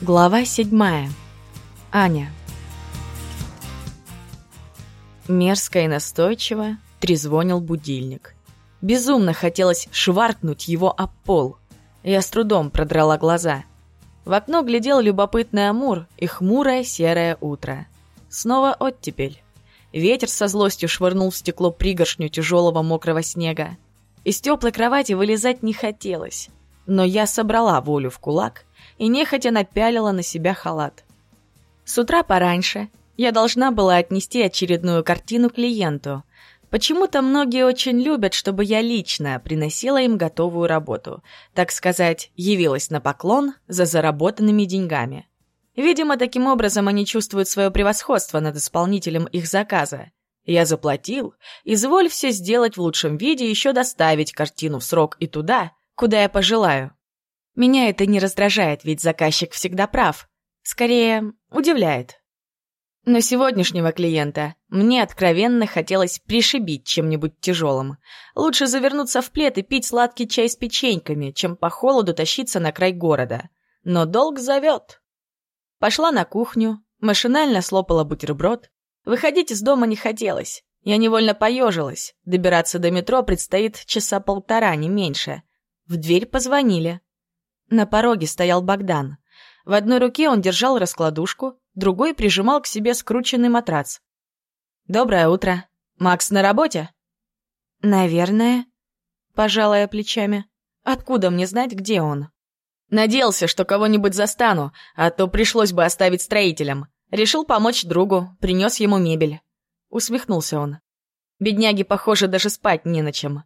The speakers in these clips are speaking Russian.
Глава седьмая. Аня. Мерзко и настойчиво трезвонил будильник. Безумно хотелось шваркнуть его об пол. Я с трудом продрала глаза. В окно глядел любопытный амур и хмурое серое утро. Снова оттепель. Ветер со злостью швырнул в стекло пригоршню тяжелого мокрого снега. Из теплой кровати вылезать не хотелось, но я собрала волю в кулак и нехотя напялила на себя халат. С утра пораньше я должна была отнести очередную картину клиенту. Почему-то многие очень любят, чтобы я лично приносила им готовую работу, так сказать, явилась на поклон за заработанными деньгами. Видимо, таким образом они чувствуют свое превосходство над исполнителем их заказа. Я заплатил, изволь все сделать в лучшем виде еще доставить картину в срок и туда, куда я пожелаю. Меня это не раздражает, ведь заказчик всегда прав. Скорее, удивляет. Но сегодняшнего клиента мне откровенно хотелось пришибить чем-нибудь тяжелым. Лучше завернуться в плед и пить сладкий чай с печеньками, чем по холоду тащиться на край города. Но долг зовет. Пошла на кухню, машинально слопала бутерброд. Выходить из дома не хотелось. Я невольно поежилась. Добираться до метро предстоит часа полтора, не меньше. В дверь позвонили. На пороге стоял Богдан. В одной руке он держал раскладушку, другой прижимал к себе скрученный матрац. «Доброе утро. Макс на работе?» «Наверное», — пожалая плечами. «Откуда мне знать, где он?» «Надеялся, что кого-нибудь застану, а то пришлось бы оставить строителям. Решил помочь другу, принес ему мебель». Усмехнулся он. «Бедняги, похоже, даже спать не на чем».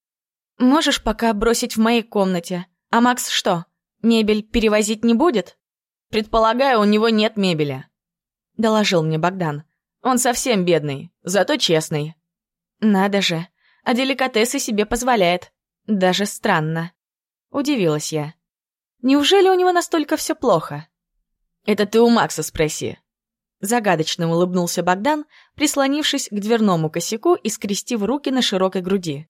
«Можешь пока бросить в моей комнате? А Макс что, Мебель перевозить не будет? Предполагаю, у него нет мебели. Доложил мне Богдан. Он совсем бедный, зато честный. Надо же, а деликатесы себе позволяет. Даже странно. Удивилась я. Неужели у него настолько все плохо? Это ты у Макса спроси. Загадочно улыбнулся Богдан, прислонившись к дверному косяку и скрестив руки на широкой груди.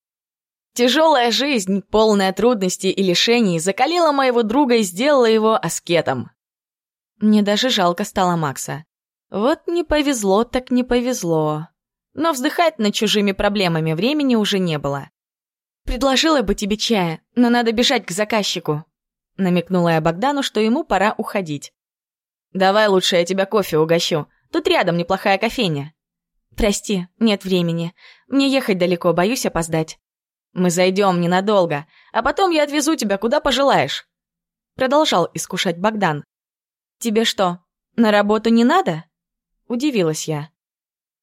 Тяжелая жизнь, полная трудностей и лишений, закалила моего друга и сделала его аскетом. Мне даже жалко стало Макса. Вот не повезло, так не повезло. Но вздыхать над чужими проблемами времени уже не было. «Предложила бы тебе чая, но надо бежать к заказчику», намекнула я Богдану, что ему пора уходить. «Давай лучше я тебя кофе угощу. Тут рядом неплохая кофейня». «Прости, нет времени. Мне ехать далеко, боюсь опоздать». Мы зайдем ненадолго, а потом я отвезу тебя куда пожелаешь. Продолжал искушать Богдан. Тебе что, на работу не надо? Удивилась я.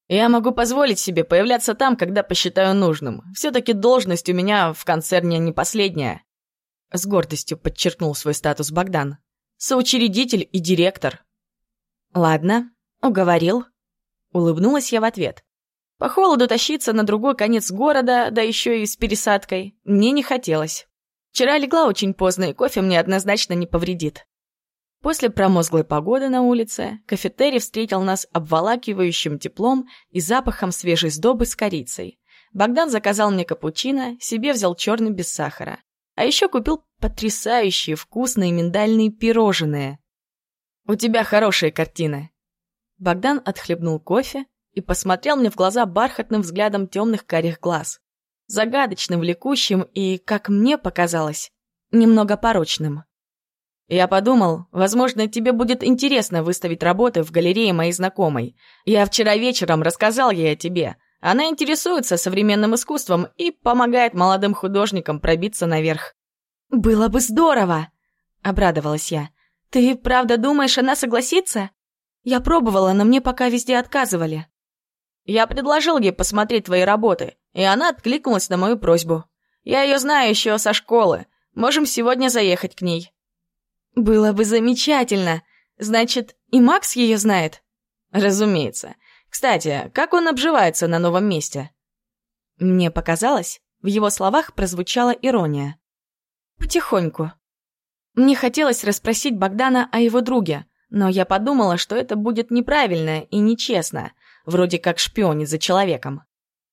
Я могу позволить себе появляться там, когда посчитаю нужным. Все-таки должность у меня в концерне не последняя. С гордостью подчеркнул свой статус Богдан. Соучредитель и директор. Ладно, уговорил. Улыбнулась я в ответ. По холоду тащиться на другой конец города, да еще и с пересадкой, мне не хотелось. Вчера легла очень поздно, и кофе мне однозначно не повредит. После промозглой погоды на улице кафетерий встретил нас обволакивающим теплом и запахом свежей сдобы с корицей. Богдан заказал мне капучино, себе взял черный без сахара. А еще купил потрясающие вкусные миндальные пирожные. «У тебя хорошие картины». Богдан отхлебнул кофе, и посмотрел мне в глаза бархатным взглядом темных карих глаз. Загадочным, влекущим и, как мне показалось, немного порочным. Я подумал, возможно, тебе будет интересно выставить работы в галерее моей знакомой. Я вчера вечером рассказал ей о тебе. Она интересуется современным искусством и помогает молодым художникам пробиться наверх. «Было бы здорово!» — обрадовалась я. «Ты правда думаешь, она согласится?» «Я пробовала, но мне пока везде отказывали». Я предложил ей посмотреть твои работы, и она откликнулась на мою просьбу. Я ее знаю еще со школы. Можем сегодня заехать к ней». «Было бы замечательно. Значит, и Макс ее знает?» «Разумеется. Кстати, как он обживается на новом месте?» Мне показалось, в его словах прозвучала ирония. «Потихоньку». Мне хотелось расспросить Богдана о его друге, но я подумала, что это будет неправильно и нечестно — вроде как шпионит за человеком.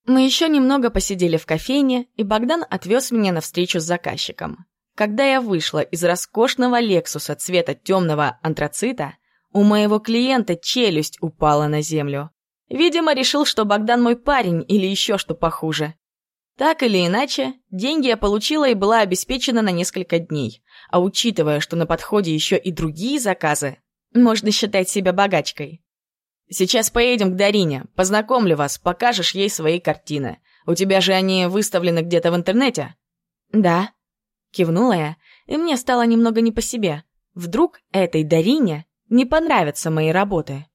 Мы еще немного посидели в кофейне, и Богдан отвез меня на встречу с заказчиком. Когда я вышла из роскошного Лексуса цвета темного антрацита, у моего клиента челюсть упала на землю. Видимо, решил, что Богдан мой парень или еще что похуже. Так или иначе, деньги я получила и была обеспечена на несколько дней. А учитывая, что на подходе еще и другие заказы, можно считать себя богачкой. Сейчас поедем к Дарине, познакомлю вас, покажешь ей свои картины. У тебя же они выставлены где-то в интернете? Да. Кивнула я, и мне стало немного не по себе. Вдруг этой Дарине не понравятся мои работы.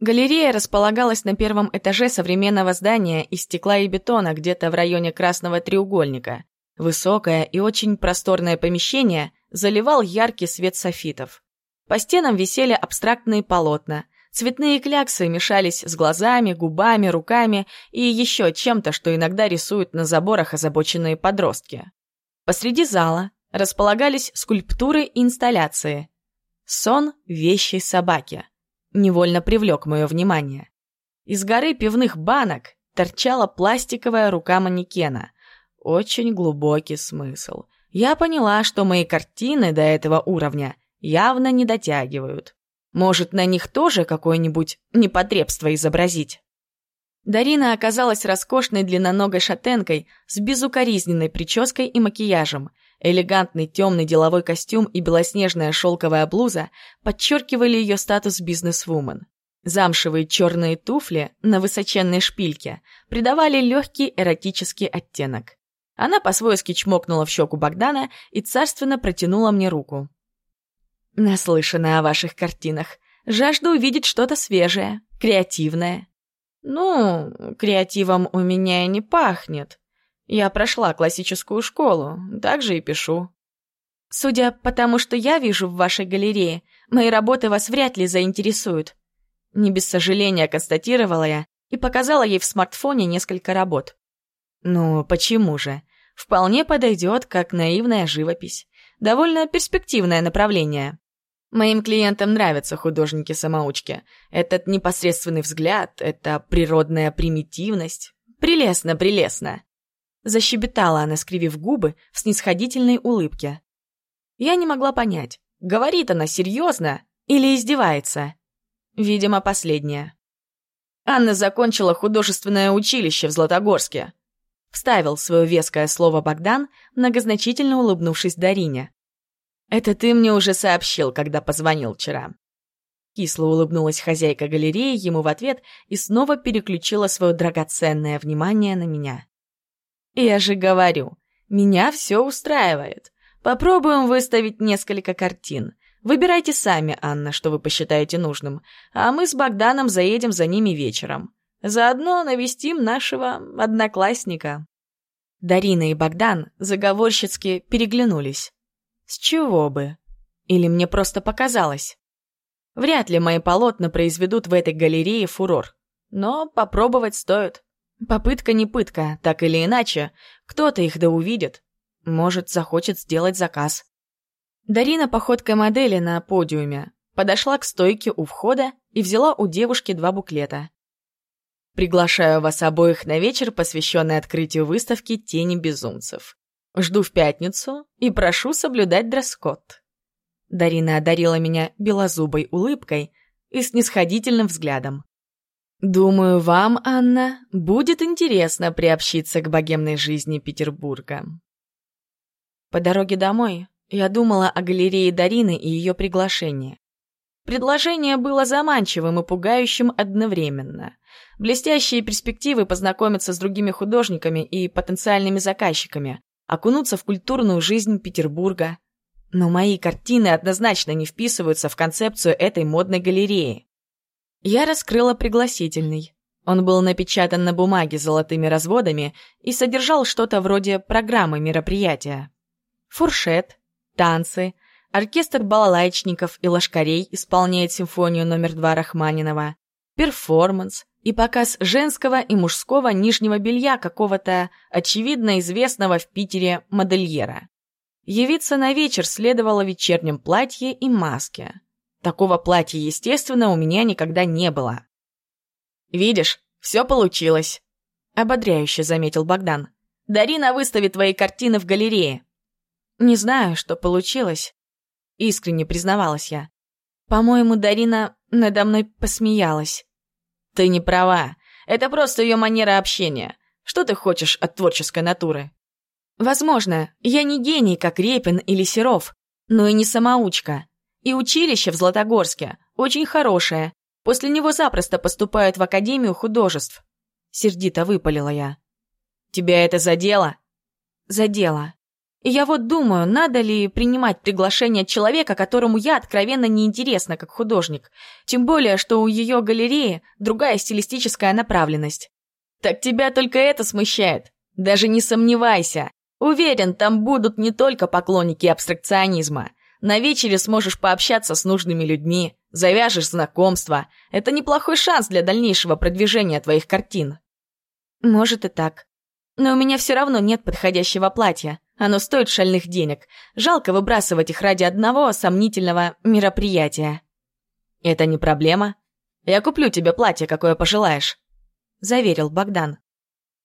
Галерея располагалась на первом этаже современного здания из стекла и бетона где-то в районе Красного треугольника. Высокое и очень просторное помещение заливал яркий свет софитов. По стенам висели абстрактные полотна. Цветные кляксы мешались с глазами, губами, руками и еще чем-то, что иногда рисуют на заборах озабоченные подростки. Посреди зала располагались скульптуры и инсталляции. Сон вещей собаки невольно привлек мое внимание. Из горы пивных банок торчала пластиковая рука манекена. Очень глубокий смысл. Я поняла, что мои картины до этого уровня явно не дотягивают. Может, на них тоже какое-нибудь непотребство изобразить? Дарина оказалась роскошной длинноногой шатенкой с безукоризненной прической и макияжем. Элегантный темный деловой костюм и белоснежная шелковая блуза подчеркивали ее статус бизнес-вумен. Замшевые черные туфли на высоченной шпильке придавали легкий эротический оттенок. Она по-свойски чмокнула в щеку Богдана и царственно протянула мне руку. «Наслышана о ваших картинах. Жажду увидеть что-то свежее, креативное. «Ну, креативом у меня и не пахнет. Я прошла классическую школу, так же и пишу». «Судя по тому, что я вижу в вашей галерее, мои работы вас вряд ли заинтересуют». Не без сожаления констатировала я и показала ей в смартфоне несколько работ. «Ну, почему же? Вполне подойдет, как наивная живопись. Довольно перспективное направление». Моим клиентам нравятся художники-самоучки. Этот непосредственный взгляд, эта природная примитивность. Прелестно, прелестно. Защебетала она, скривив губы в снисходительной улыбке. Я не могла понять, говорит она серьезно или издевается. Видимо, последнее. Анна закончила художественное училище в Златогорске. Вставил свое веское слово Богдан, многозначительно улыбнувшись Дарине. «Это ты мне уже сообщил, когда позвонил вчера». Кисло улыбнулась хозяйка галереи ему в ответ и снова переключила свое драгоценное внимание на меня. «Я же говорю, меня все устраивает. Попробуем выставить несколько картин. Выбирайте сами, Анна, что вы посчитаете нужным, а мы с Богданом заедем за ними вечером. Заодно навестим нашего одноклассника». Дарина и Богдан заговорщицки переглянулись. С чего бы? Или мне просто показалось? Вряд ли мои полотна произведут в этой галерее фурор. Но попробовать стоит. Попытка не пытка, так или иначе. Кто-то их да увидит. Может, захочет сделать заказ. Дарина походкой модели на подиуме подошла к стойке у входа и взяла у девушки два буклета. «Приглашаю вас обоих на вечер, посвященный открытию выставки «Тени безумцев». Жду в пятницу и прошу соблюдать дресс-код». Дарина одарила меня белозубой улыбкой и снисходительным взглядом. «Думаю, вам, Анна, будет интересно приобщиться к богемной жизни Петербурга». По дороге домой я думала о галерее Дарины и ее приглашении. Предложение было заманчивым и пугающим одновременно. Блестящие перспективы познакомиться с другими художниками и потенциальными заказчиками, окунуться в культурную жизнь Петербурга. Но мои картины однозначно не вписываются в концепцию этой модной галереи. Я раскрыла пригласительный. Он был напечатан на бумаге золотыми разводами и содержал что-то вроде программы мероприятия. Фуршет, танцы, оркестр балалайчников и лошкарей исполняет симфонию номер два Рахманинова, перформанс, и показ женского и мужского нижнего белья какого-то, очевидно известного в Питере модельера. Явиться на вечер следовало в вечернем платье и маске. Такого платья, естественно, у меня никогда не было. «Видишь, все получилось», — ободряюще заметил Богдан. «Дарина выставит твои картины в галерее». Не знаю, что получилось. Искренне признавалась я. По-моему, Дарина надо мной посмеялась. Ты не права. Это просто ее манера общения. Что ты хочешь от творческой натуры? Возможно, я не гений, как Репин или Серов, но и не самоучка. И училище в Златогорске очень хорошее. После него запросто поступают в Академию художеств. Сердито выпалила я. Тебя это задело? Задело. И я вот думаю, надо ли принимать приглашение человека, которому я откровенно неинтересна как художник. Тем более, что у ее галереи другая стилистическая направленность. Так тебя только это смущает? Даже не сомневайся. Уверен, там будут не только поклонники абстракционизма. На вечере сможешь пообщаться с нужными людьми, завяжешь знакомства. Это неплохой шанс для дальнейшего продвижения твоих картин. Может и так. Но у меня все равно нет подходящего платья. Оно стоит шальных денег. Жалко выбрасывать их ради одного сомнительного мероприятия. Это не проблема. Я куплю тебе платье, какое пожелаешь. Заверил Богдан.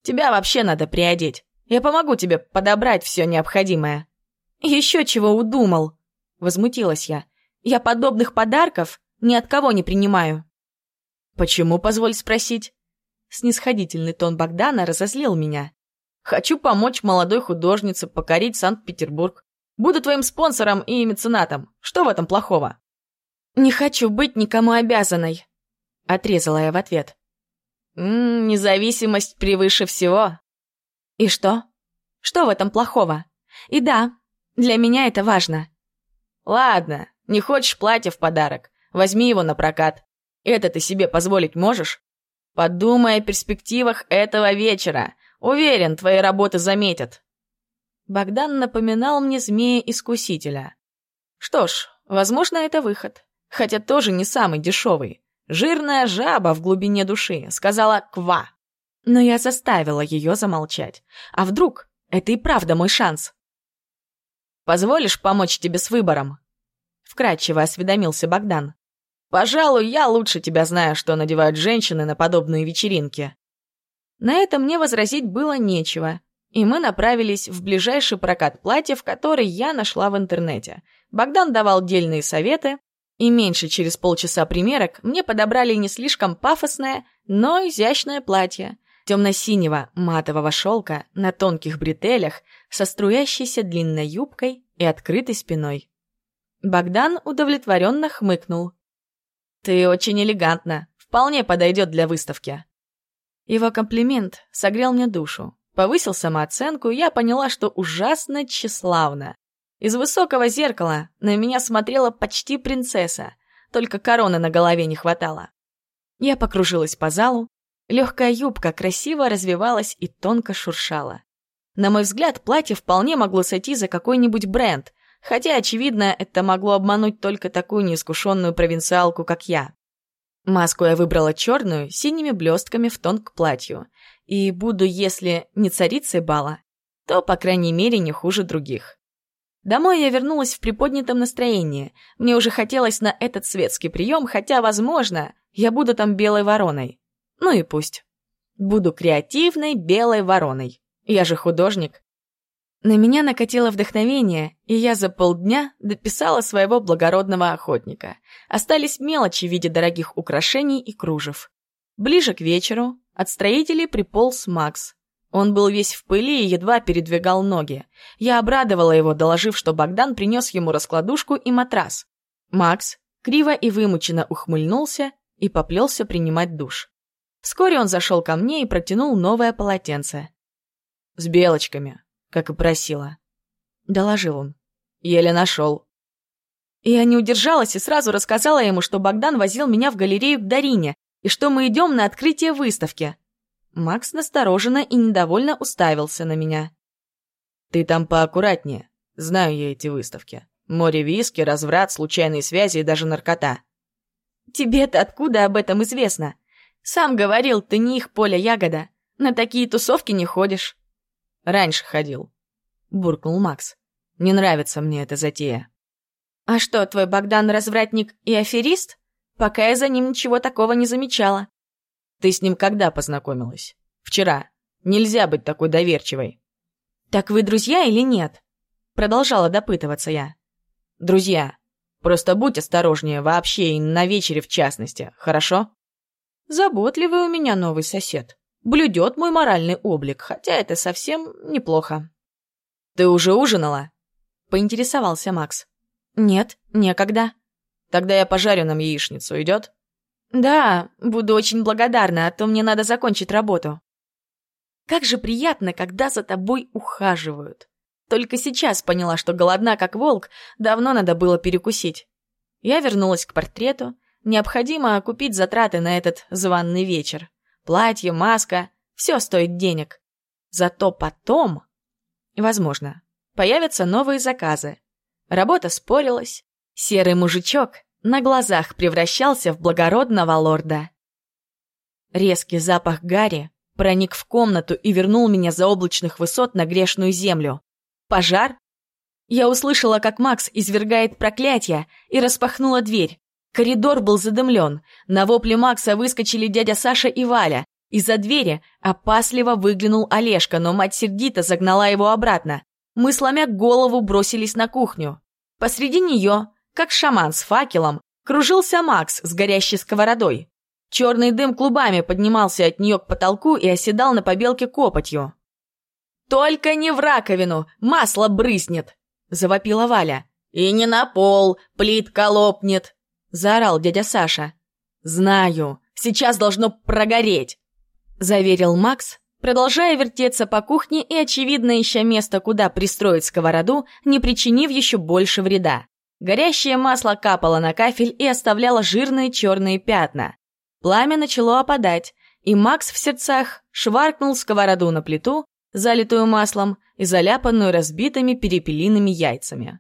Тебя вообще надо приодеть. Я помогу тебе подобрать все необходимое. Еще чего удумал? Возмутилась я. Я подобных подарков ни от кого не принимаю. Почему, позволь спросить? Снисходительный тон Богдана разозлил меня. Хочу помочь молодой художнице покорить Санкт-Петербург. Буду твоим спонсором и меценатом. Что в этом плохого? Не хочу быть никому обязанной, отрезала я в ответ. М -м, независимость превыше всего. И что? Что в этом плохого? И да, для меня это важно. Ладно, не хочешь платье в подарок, возьми его на прокат. Это ты себе позволить можешь? Подумай о перспективах этого вечера. Уверен, твои работы заметят». Богдан напоминал мне змея-искусителя. Что ж, возможно, это выход. Хотя тоже не самый дешевый. Жирная жаба в глубине души сказала «ква». Но я заставила ее замолчать. А вдруг это и правда мой шанс? «Позволишь помочь тебе с выбором?» Вкратчиво осведомился Богдан. «Пожалуй, я лучше тебя знаю, что надевают женщины на подобные вечеринки». На это мне возразить было нечего, и мы направились в ближайший прокат платьев, который я нашла в интернете. Богдан давал дельные советы, и меньше через полчаса примерок мне подобрали не слишком пафосное, но изящное платье темно-синего матового шелка на тонких бретелях со струящейся длинной юбкой и открытой спиной. Богдан удовлетворенно хмыкнул. «Ты очень элегантна, вполне подойдет для выставки». Его комплимент согрел мне душу. Повысил самооценку, я поняла, что ужасно тщеславна. Из высокого зеркала на меня смотрела почти принцесса, только короны на голове не хватало. Я покружилась по залу, легкая юбка красиво развивалась и тонко шуршала. На мой взгляд, платье вполне могло сойти за какой-нибудь бренд, хотя, очевидно, это могло обмануть только такую неискушенную провинциалку, как я. Маску я выбрала черную, синими блестками в тон к платью. И буду, если не царицей бала, то, по крайней мере, не хуже других. Домой я вернулась в приподнятом настроении. Мне уже хотелось на этот светский прием, хотя, возможно, я буду там белой вороной. Ну и пусть. Буду креативной белой вороной. Я же художник. На меня накатило вдохновение, и я за полдня дописала своего благородного охотника. Остались мелочи в виде дорогих украшений и кружев. Ближе к вечеру от строителей приполз Макс. Он был весь в пыли и едва передвигал ноги. Я обрадовала его, доложив, что Богдан принес ему раскладушку и матрас. Макс криво и вымученно ухмыльнулся и поплелся принимать душ. Вскоре он зашел ко мне и протянул новое полотенце. «С белочками», как и просила. Доложил он. Еле нашел. Я не удержалась и сразу рассказала ему, что Богдан возил меня в галерею к Дарине и что мы идем на открытие выставки. Макс настороженно и недовольно уставился на меня. «Ты там поаккуратнее. Знаю я эти выставки. Море виски, разврат, случайные связи и даже наркота». «Тебе-то откуда об этом известно? Сам говорил, ты не их поле ягода. На такие тусовки не ходишь». Раньше ходил», — буркнул Макс. «Не нравится мне эта затея». «А что, твой Богдан развратник и аферист? Пока я за ним ничего такого не замечала». «Ты с ним когда познакомилась?» «Вчера. Нельзя быть такой доверчивой». «Так вы друзья или нет?» Продолжала допытываться я. «Друзья, просто будь осторожнее вообще и на вечере в частности, хорошо?» «Заботливый у меня новый сосед. Блюдет мой моральный облик, хотя это совсем неплохо». «Ты уже ужинала?» — поинтересовался Макс. «Нет, некогда». «Тогда я пожарю нам яичницу, идет?» «Да, буду очень благодарна, а то мне надо закончить работу». Как же приятно, когда за тобой ухаживают. Только сейчас поняла, что голодна, как волк, давно надо было перекусить. Я вернулась к портрету. Необходимо окупить затраты на этот званный вечер. Платье, маска — все стоит денег. Зато потом, возможно, появятся новые заказы. Работа спорилась. Серый мужичок на глазах превращался в благородного лорда. Резкий запах гари проник в комнату и вернул меня за облачных высот на грешную землю. Пожар? Я услышала, как Макс извергает проклятие, и распахнула дверь. Коридор был задымлен. На вопле Макса выскочили дядя Саша и Валя. Из-за двери опасливо выглянул Олежка, но мать сердито загнала его обратно. Мы, сломя голову, бросились на кухню. Посреди нее, как шаман с факелом, кружился Макс с горящей сковородой. Черный дым клубами поднимался от нее к потолку и оседал на побелке копотью. «Только не в раковину, масло брызнет!» — завопила Валя. «И не на пол, плитка лопнет!» — заорал дядя Саша. «Знаю, сейчас должно прогореть!» — заверил Макс, продолжая вертеться по кухне и, очевидно, ища место, куда пристроить сковороду, не причинив еще больше вреда. Горящее масло капало на кафель и оставляло жирные черные пятна. Пламя начало опадать, и Макс в сердцах шваркнул сковороду на плиту, залитую маслом и заляпанную разбитыми перепелиными яйцами.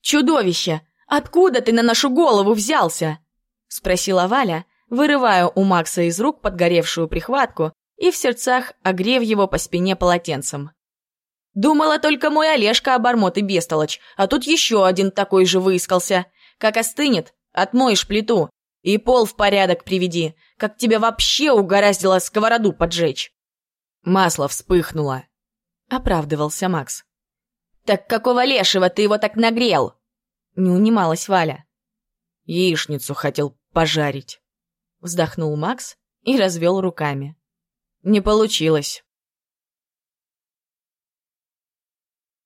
«Чудовище! Откуда ты на нашу голову взялся?» — спросила Валя, вырывая у Макса из рук подгоревшую прихватку и в сердцах огрев его по спине полотенцем. «Думала только мой Олежка обормот и бестолочь, а тут еще один такой же выискался. Как остынет, отмоешь плиту, и пол в порядок приведи, как тебя вообще угораздило сковороду поджечь. Масло вспыхнуло. Оправдывался Макс. Так какого лешего ты его так нагрел? Не унималась Валя. Яичницу хотел пожарить. Вздохнул Макс и развел руками. Не получилось.